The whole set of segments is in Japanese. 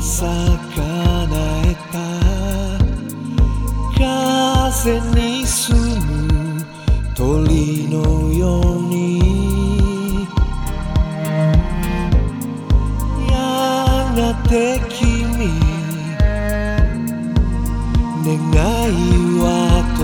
咲かえた。風に住む鳥のように。やがて君願いは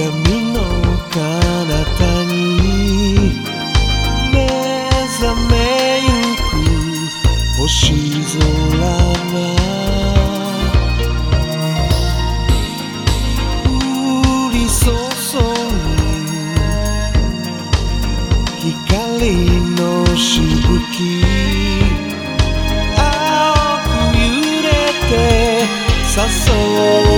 闇の彼方に目覚めゆく星空が。降り注ぐ光のしぶき。青く揺れて誘う。